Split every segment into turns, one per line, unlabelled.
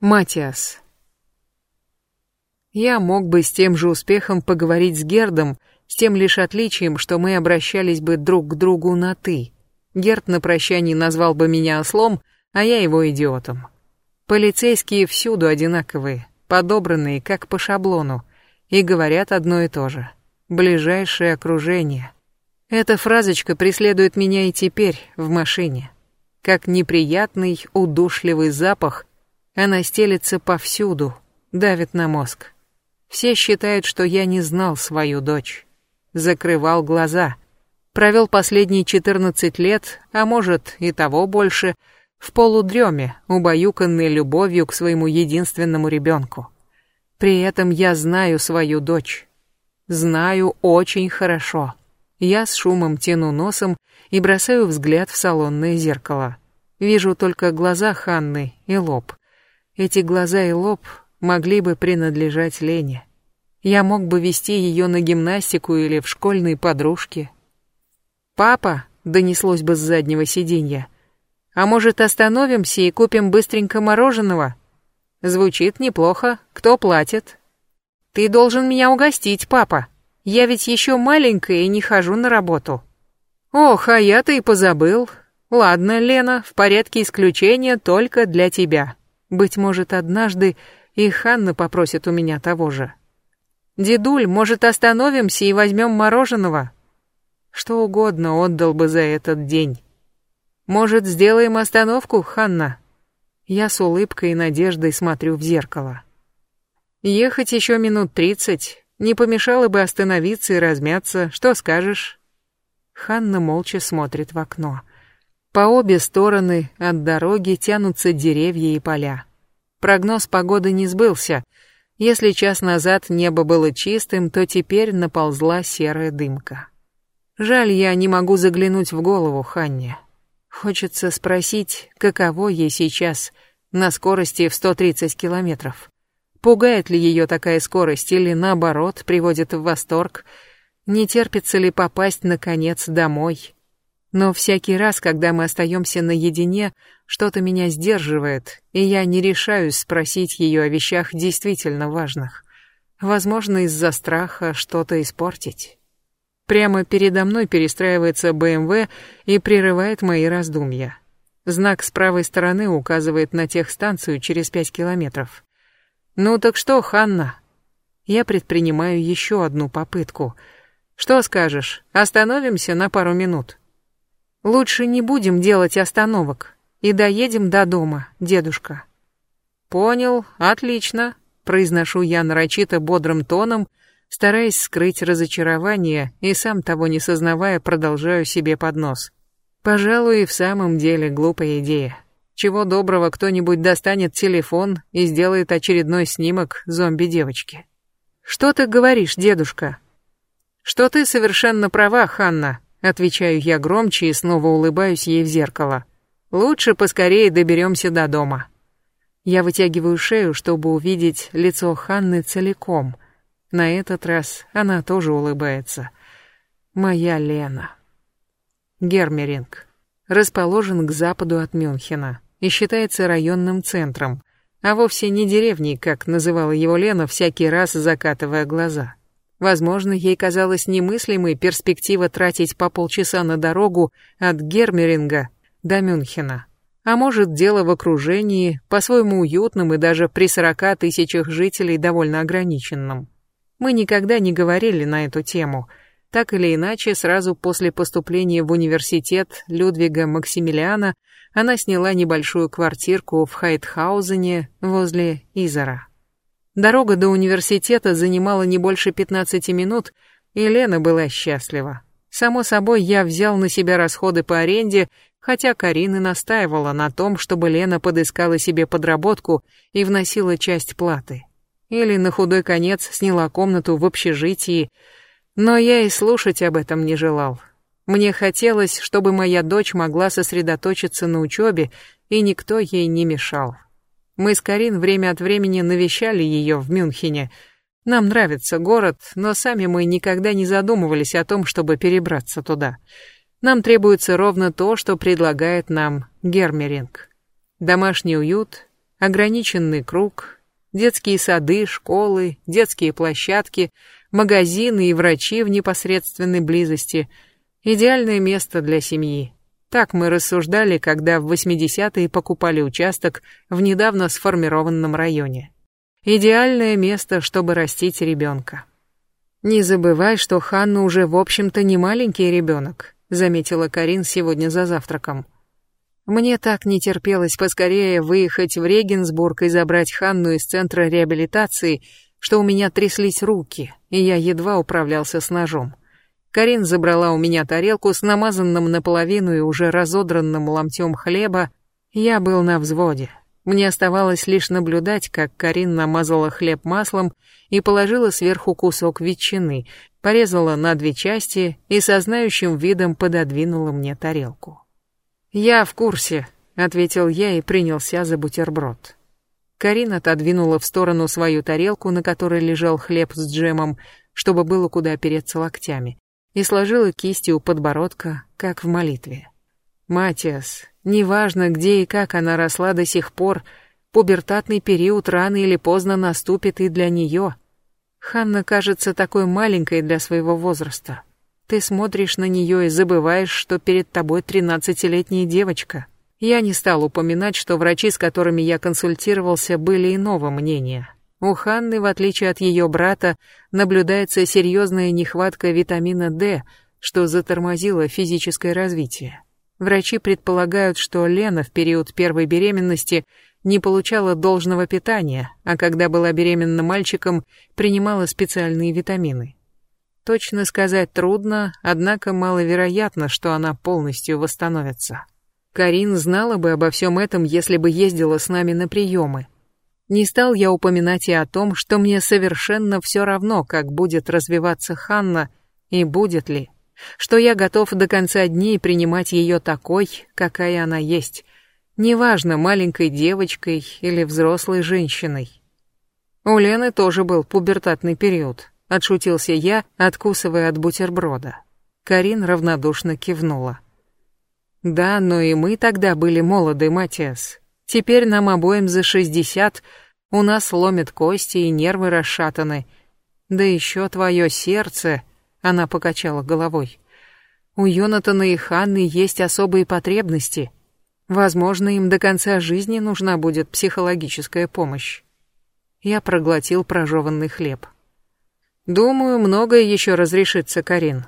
Матиас. Я мог бы с тем же успехом поговорить с Гердом, с тем лишь отличием, что мы обращались бы друг к другу на «ты». Герд на прощании назвал бы меня ослом, а я его идиотом. Полицейские всюду одинаковые, подобранные как по шаблону, и говорят одно и то же. Ближайшее окружение. Эта фразочка преследует меня и теперь, в машине. Как неприятный, удушливый запах, она стелется повсюду, давит на мозг. Все считают, что я не знал свою дочь. Закрывал глаза. Провел последние 14 лет, а может и того больше, в полудреме, убаюканный любовью к своему единственному ребенку. При этом я знаю свою дочь. Знаю очень хорошо. Я с шумом тяну носом и бросаю взгляд в салонное зеркало. Вижу только глаза Ханны и лоб. Эти глаза и лоб могли бы принадлежать Лене. Я мог бы вести ее на гимнастику или в школьные подружки. «Папа», — донеслось бы с заднего сиденья, — «а может остановимся и купим быстренько мороженого?» Звучит неплохо. Кто платит? Ты должен меня угостить, папа. Я ведь еще маленькая и не хожу на работу. Ох, а я-то и позабыл. Ладно, Лена, в порядке исключения только для тебя. Быть может, однажды и Ханна попросит у меня того же. Дедуль, может, остановимся и возьмем мороженого? Что угодно отдал бы за этот день. Может, сделаем остановку, Ханна? Я с улыбкой и надеждой смотрю в зеркало. Ехать еще минут тридцать. Не помешало бы остановиться и размяться. Что скажешь? Ханна молча смотрит в окно. По обе стороны от дороги тянутся деревья и поля. Прогноз погоды не сбылся. Если час назад небо было чистым, то теперь наползла серая дымка. Жаль, я не могу заглянуть в голову Ханне. Хочется спросить, каково ей сейчас на скорости в 130 километров. Пугает ли ее такая скорость или, наоборот, приводит в восторг? Не терпится ли попасть, наконец, домой? Но всякий раз, когда мы остаемся наедине, что-то меня сдерживает, и я не решаюсь спросить ее о вещах действительно важных. Возможно, из-за страха что-то испортить. Прямо передо мной перестраивается БМВ и прерывает мои раздумья. Знак с правой стороны указывает на техстанцию через пять километров. «Ну так что, Ханна?» Я предпринимаю еще одну попытку. «Что скажешь, остановимся на пару минут?» «Лучше не будем делать остановок и доедем до дома, дедушка». «Понял, отлично», — произношу я нарочито бодрым тоном, стараясь скрыть разочарование и сам того не сознавая продолжаю себе под нос. Пожалуй, и в самом деле глупая идея. Чего доброго кто-нибудь достанет телефон и сделает очередной снимок зомби-девочки. «Что ты говоришь, дедушка?» «Что ты совершенно права, Ханна», — отвечаю я громче и снова улыбаюсь ей в зеркало. «Лучше поскорее доберемся до дома». Я вытягиваю шею, чтобы увидеть лицо Ханны целиком — на этот раз она тоже улыбается. Моя Лена. Гермеринг. Расположен к западу от Мюнхена и считается районным центром, а вовсе не деревней, как называла его Лена, всякий раз закатывая глаза. Возможно, ей казалась немыслимой перспектива тратить по полчаса на дорогу от Гермеринга до Мюнхена. А может, дело в окружении, по-своему уютном и даже при сорока тысячах жителей довольно ограниченном. Мы никогда не говорили на эту тему. Так или иначе, сразу после поступления в университет Людвига Максимилиана она сняла небольшую квартирку в Хайтхаузене возле Изера. Дорога до университета занимала не больше 15 минут, и Лена была счастлива. Само собой, я взял на себя расходы по аренде, хотя Карина настаивала на том, чтобы Лена подыскала себе подработку и вносила часть платы. Или на худой конец сняла комнату в общежитии, но я и слушать об этом не желал. Мне хотелось, чтобы моя дочь могла сосредоточиться на учебе, и никто ей не мешал. Мы с Карин время от времени навещали ее в Мюнхене. Нам нравится город, но сами мы никогда не задумывались о том, чтобы перебраться туда. Нам требуется ровно то, что предлагает нам Гермеринг. Домашний уют, ограниченный круг, детские сады, школы, детские площадки, магазины и врачи в непосредственной близости. Идеальное место для семьи. Так мы рассуждали, когда в 80-е покупали участок в недавно сформированном районе. Идеальное место, чтобы растить ребенка. Не забывай, что Ханна уже, в общем-то, не маленький ребенок, заметила Карин сегодня за завтраком. Мне так не терпелось поскорее выехать в Регенсбург и забрать Ханну из центра реабилитации, что у меня тряслись руки, и я едва управлялся с ножом. Карин забрала у меня тарелку с намазанным наполовину и уже разодранным ломтем хлеба. Я был на взводе. Мне оставалось лишь наблюдать, как Карин намазала хлеб маслом и положила сверху кусок ветчины, порезала на две части и со знающим видом пододвинула мне тарелку. «Я в курсе», — ответил я и принялся за бутерброд. Карин отодвинула в сторону свою тарелку, на которой лежал хлеб с джемом, чтобы было куда опереться локтями, и сложила кисти у подбородка, как в молитве. «Матиас, неважно, где и как она росла до сих пор, пубертатный период рано или поздно наступит и для нее. Ханна кажется такой маленькой для своего возраста. Ты смотришь на нее и забываешь, что перед тобой тринадцатилетняя девочка. Я не стал упоминать, что врачи, с которыми я консультировался, были иного мнения. У Ханны, в отличие от ее брата, наблюдается серьезная нехватка витамина D, что затормозило физическое развитие. Врачи предполагают, что Лена в период первой беременности не получала должного питания, а когда была беременна мальчиком, принимала специальные витамины. Точно сказать трудно, однако маловероятно, что она полностью восстановится. Карин знала бы обо всем этом, если бы ездила с нами на приемы. Не стал я упоминать и о том, что мне совершенно все равно, как будет развиваться Ханна и будет ли, что я готов до конца дней принимать ее такой, какая она есть, неважно, маленькой девочкой или взрослой женщиной. У Лены тоже был пубертатный период, Отшутился я, откусывая от бутерброда. Карин равнодушно кивнула. Да, но и мы тогда были молоды, Матиас. Теперь нам обоим за шестьдесят, у нас ломят кости и нервы расшатаны. Да еще твое сердце, она покачала головой. У Йонатана и Ханны есть особые потребности. Возможно, им до конца жизни нужна будет психологическая помощь. Я проглотил прожеванный хлеб. Думаю, многое еще разрешится, Карин.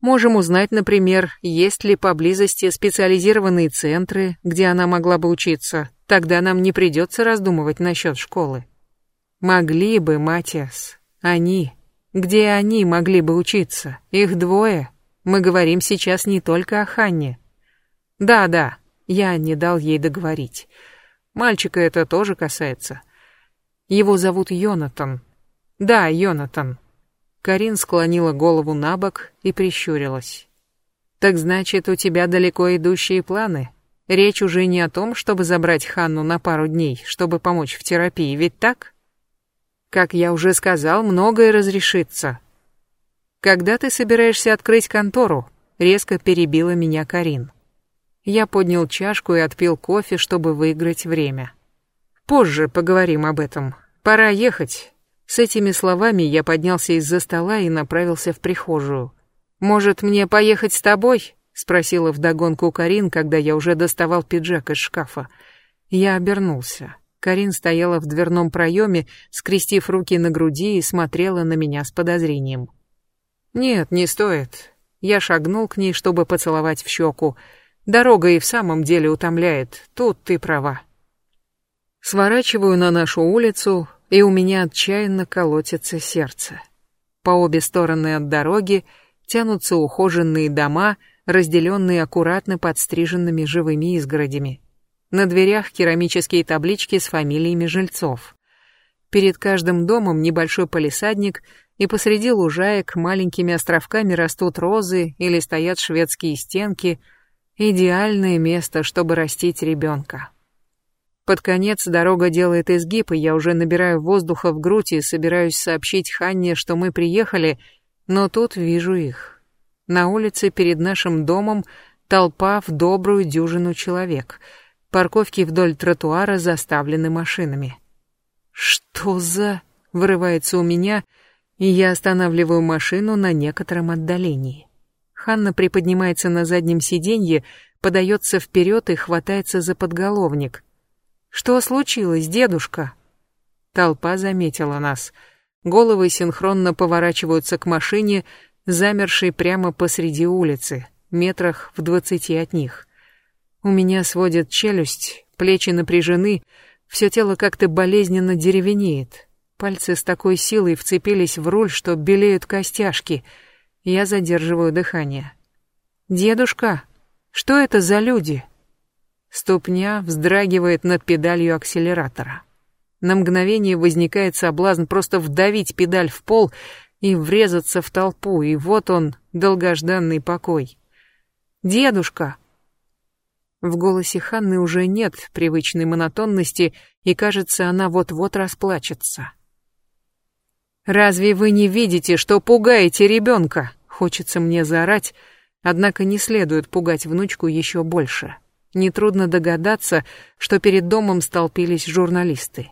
Можем узнать, например, есть ли поблизости специализированные центры, где она могла бы учиться. Тогда нам не придется раздумывать насчет школы. Могли бы, Матиас. Они. Где они могли бы учиться? Их двое. Мы говорим сейчас не только о Ханне. Да, да, я не дал ей договорить. Мальчика это тоже касается. Его зовут Йонатан, да, Йонатан. Карин склонила голову на бок и прищурилась. Так значит, у тебя далеко идущие планы. Речь уже не о том, чтобы забрать Ханну на пару дней, чтобы помочь в терапии, ведь так? Как я уже сказал, многое разрешится. Когда ты собираешься открыть контору? Резко перебила меня Карин. Я поднял чашку и отпил кофе, чтобы выиграть время. Позже поговорим об этом. Пора ехать. С этими словами я поднялся из-за стола и направился в прихожую. «Может, мне поехать с тобой?» — спросила вдогонку Карин, когда я уже доставал пиджак из шкафа. Я обернулся. Карин стояла в дверном проеме, скрестив руки на груди и смотрела на меня с подозрением. «Нет, не стоит». Я шагнул к ней, чтобы поцеловать в щеку. «Дорога и в самом деле утомляет. Тут ты права». Сворачиваю на нашу улицу, и у меня отчаянно колотится сердце. По обе стороны от дороги тянутся ухоженные дома, разделенные аккуратно подстриженными живыми изгородями. На дверях керамические таблички с фамилиями жильцов. Перед каждым домом небольшой палисадник, и посреди лужаек маленькими островками растут розы или стоят шведские стенки. Идеальное место, чтобы растить ребенка. Под конец дорога делает изгиб, и я уже набираю воздуха в грудь и собираюсь сообщить Ханне, что мы приехали, но тут вижу их. На улице перед нашим домом толпа в добрую дюжину человек. Парковки вдоль тротуара заставлены машинами. «Что за...» — вырывается у меня, и я останавливаю машину на некотором отдалении. Ханна приподнимается на заднем сиденье, подается вперед и хватается за подголовник. «Что случилось, дедушка?» Толпа заметила нас. Головы синхронно поворачиваются к машине, замершей прямо посреди улицы, метрах в двадцати от них. У меня сводит челюсть, плечи напряжены, все тело как-то болезненно деревенеет. Пальцы с такой силой вцепились в руль, что белеют костяшки — я задерживаю дыхание. «Дедушка, что это за люди?» Ступня вздрагивает над педалью акселератора. На мгновение возникает соблазн просто вдавить педаль в пол и врезаться в толпу, и вот он, долгожданный покой. «Дедушка!» В голосе Ханны уже нет привычной монотонности, и кажется, она вот-вот расплачется. «Разве вы не видите, что пугаете ребенка?» Хочется мне заорать, однако не следует пугать внучку еще больше. Нетрудно догадаться, что перед домом столпились журналисты.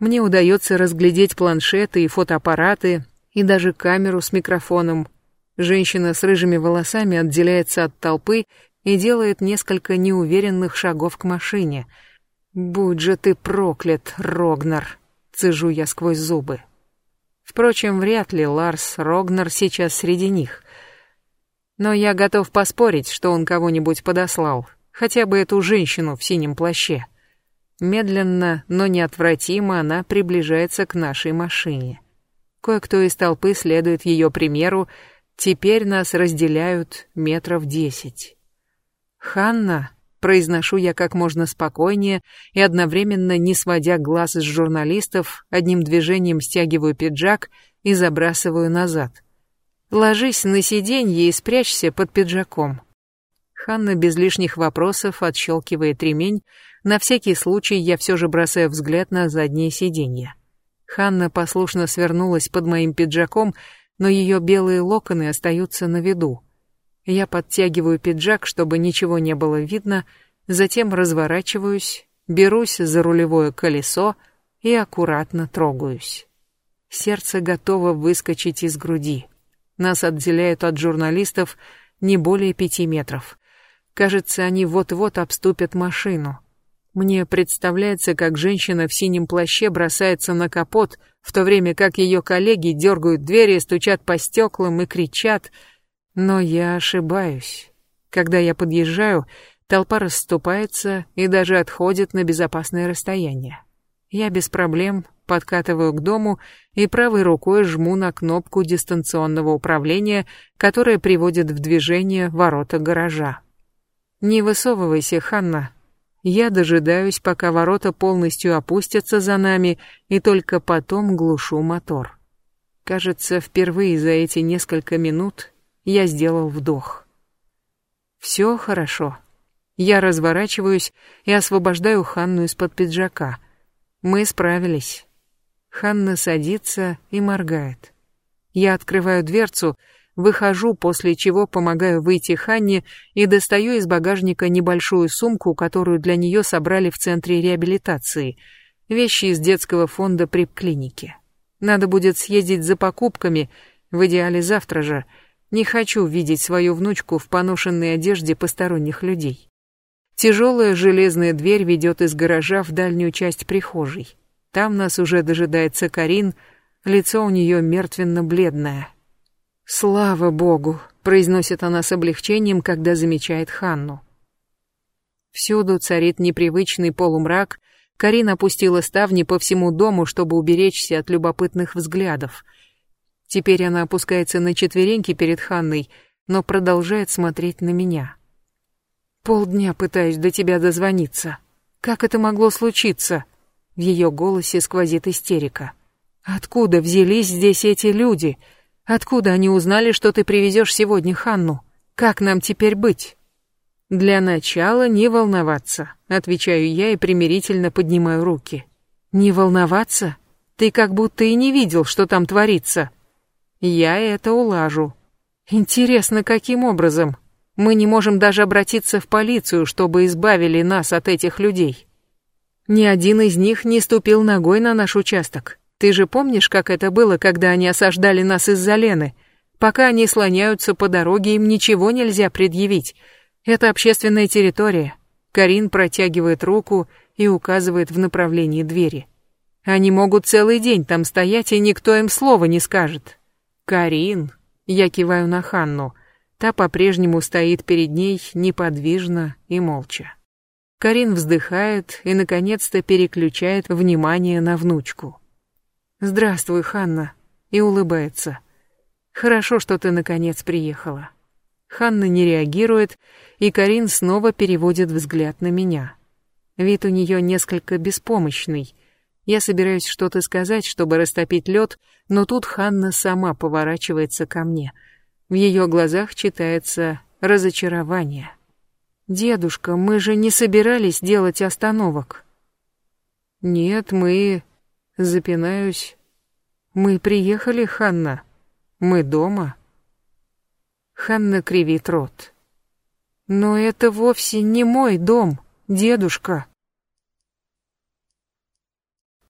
Мне удается разглядеть планшеты и фотоаппараты, и даже камеру с микрофоном. Женщина с рыжими волосами отделяется от толпы и делает несколько неуверенных шагов к машине. «Будь же ты проклят, Рогнар!» — цежу я сквозь зубы. Впрочем, вряд ли Ларс Рогнер сейчас среди них. Но я готов поспорить, что он кого-нибудь подослал, хотя бы эту женщину в синем плаще. Медленно, но неотвратимо она приближается к нашей машине. Кое-кто из толпы следует ее примеру, теперь нас разделяют метров десять. «Ханна», произношу я как можно спокойнее и одновременно, не сводя глаз с журналистов, одним движением стягиваю пиджак и забрасываю назад. Ложись на сиденье и спрячься под пиджаком. Ханна без лишних вопросов отщелкивает ремень, на всякий случай я все же бросаю взгляд на заднее сиденье. Ханна послушно свернулась под моим пиджаком, но ее белые локоны остаются на виду. Я подтягиваю пиджак, чтобы ничего не было видно, затем разворачиваюсь, берусь за рулевое колесо и аккуратно трогаюсь. Сердце готово выскочить из груди. Нас отделяют от журналистов не более пяти метров. Кажется, они вот-вот обступят машину. Мне представляется, как женщина в синем плаще бросается на капот, в то время как ее коллеги дергают двери, стучат по стеклам и кричат — но я ошибаюсь. Когда я подъезжаю, толпа расступается и даже отходит на безопасное расстояние. Я без проблем подкатываю к дому и правой рукой жму на кнопку дистанционного управления, которая приводит в движение ворота гаража. «Не высовывайся, Ханна. Я дожидаюсь, пока ворота полностью опустятся за нами, и только потом глушу мотор. Кажется, впервые за эти несколько минут я сделал вдох. Все хорошо. Я разворачиваюсь и освобождаю Ханну из-под пиджака. Мы справились. Ханна садится и моргает. Я открываю дверцу, выхожу, после чего помогаю выйти Ханне и достаю из багажника небольшую сумку, которую для нее собрали в центре реабилитации. Вещи из детского фонда при клинике. Надо будет съездить за покупками, в идеале завтра же, не хочу видеть свою внучку в поношенной одежде посторонних людей. Тяжелая железная дверь ведет из гаража в дальнюю часть прихожей. Там нас уже дожидается Карин, лицо у нее мертвенно-бледное. «Слава богу!» — произносит она с облегчением, когда замечает Ханну. Всюду царит непривычный полумрак, Карин опустила ставни по всему дому, чтобы уберечься от любопытных взглядов — Теперь она опускается на четвереньки перед Ханной, но продолжает смотреть на меня. Полдня пытаюсь до тебя дозвониться. Как это могло случиться? В ее голосе сквозит истерика. Откуда взялись здесь эти люди? Откуда они узнали, что ты привезешь сегодня Ханну? Как нам теперь быть? Для начала не волноваться, отвечаю я и примирительно поднимаю руки. Не волноваться? Ты как будто и не видел, что там творится. Я это улажу. Интересно, каким образом? Мы не можем даже обратиться в полицию, чтобы избавили нас от этих людей. Ни один из них не ступил ногой на наш участок. Ты же помнишь, как это было, когда они осаждали нас из-за Лены? Пока они слоняются по дороге, им ничего нельзя предъявить. Это общественная территория. Карин протягивает руку и указывает в направлении двери. Они могут целый день там стоять, и никто им слова не скажет. Карин, я киваю на Ханну. Та по-прежнему стоит перед ней неподвижно и молча. Карин вздыхает и, наконец-то, переключает внимание на внучку. «Здравствуй, Ханна», и улыбается. «Хорошо, что ты, наконец, приехала». Ханна не реагирует, и Карин снова переводит взгляд на меня. Вид у нее несколько беспомощный. Я собираюсь что-то сказать, чтобы растопить лед, но тут Ханна сама поворачивается ко мне. В ее глазах читается разочарование. «Дедушка, мы же не собирались делать остановок». «Нет, мы...» Запинаюсь. «Мы приехали, Ханна. Мы дома». Ханна кривит рот. «Но это вовсе не мой дом, дедушка».